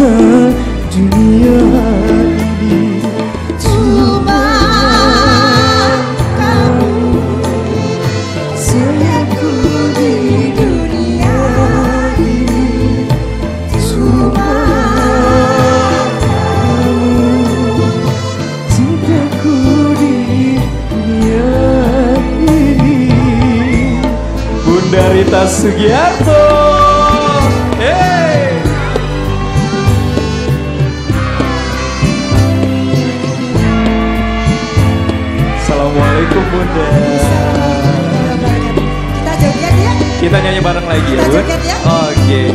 sedunia ini cuma kamu sayangku di dunia ini cuma kamu cintaku di dunia ini Bunda Rita Sugiarto. Assalamualaikum Bunda. Kita joget ya. Kita nyanyi bareng lagi ya, Bun. Eh? Ya. Oke. Okay.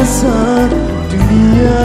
masa dunia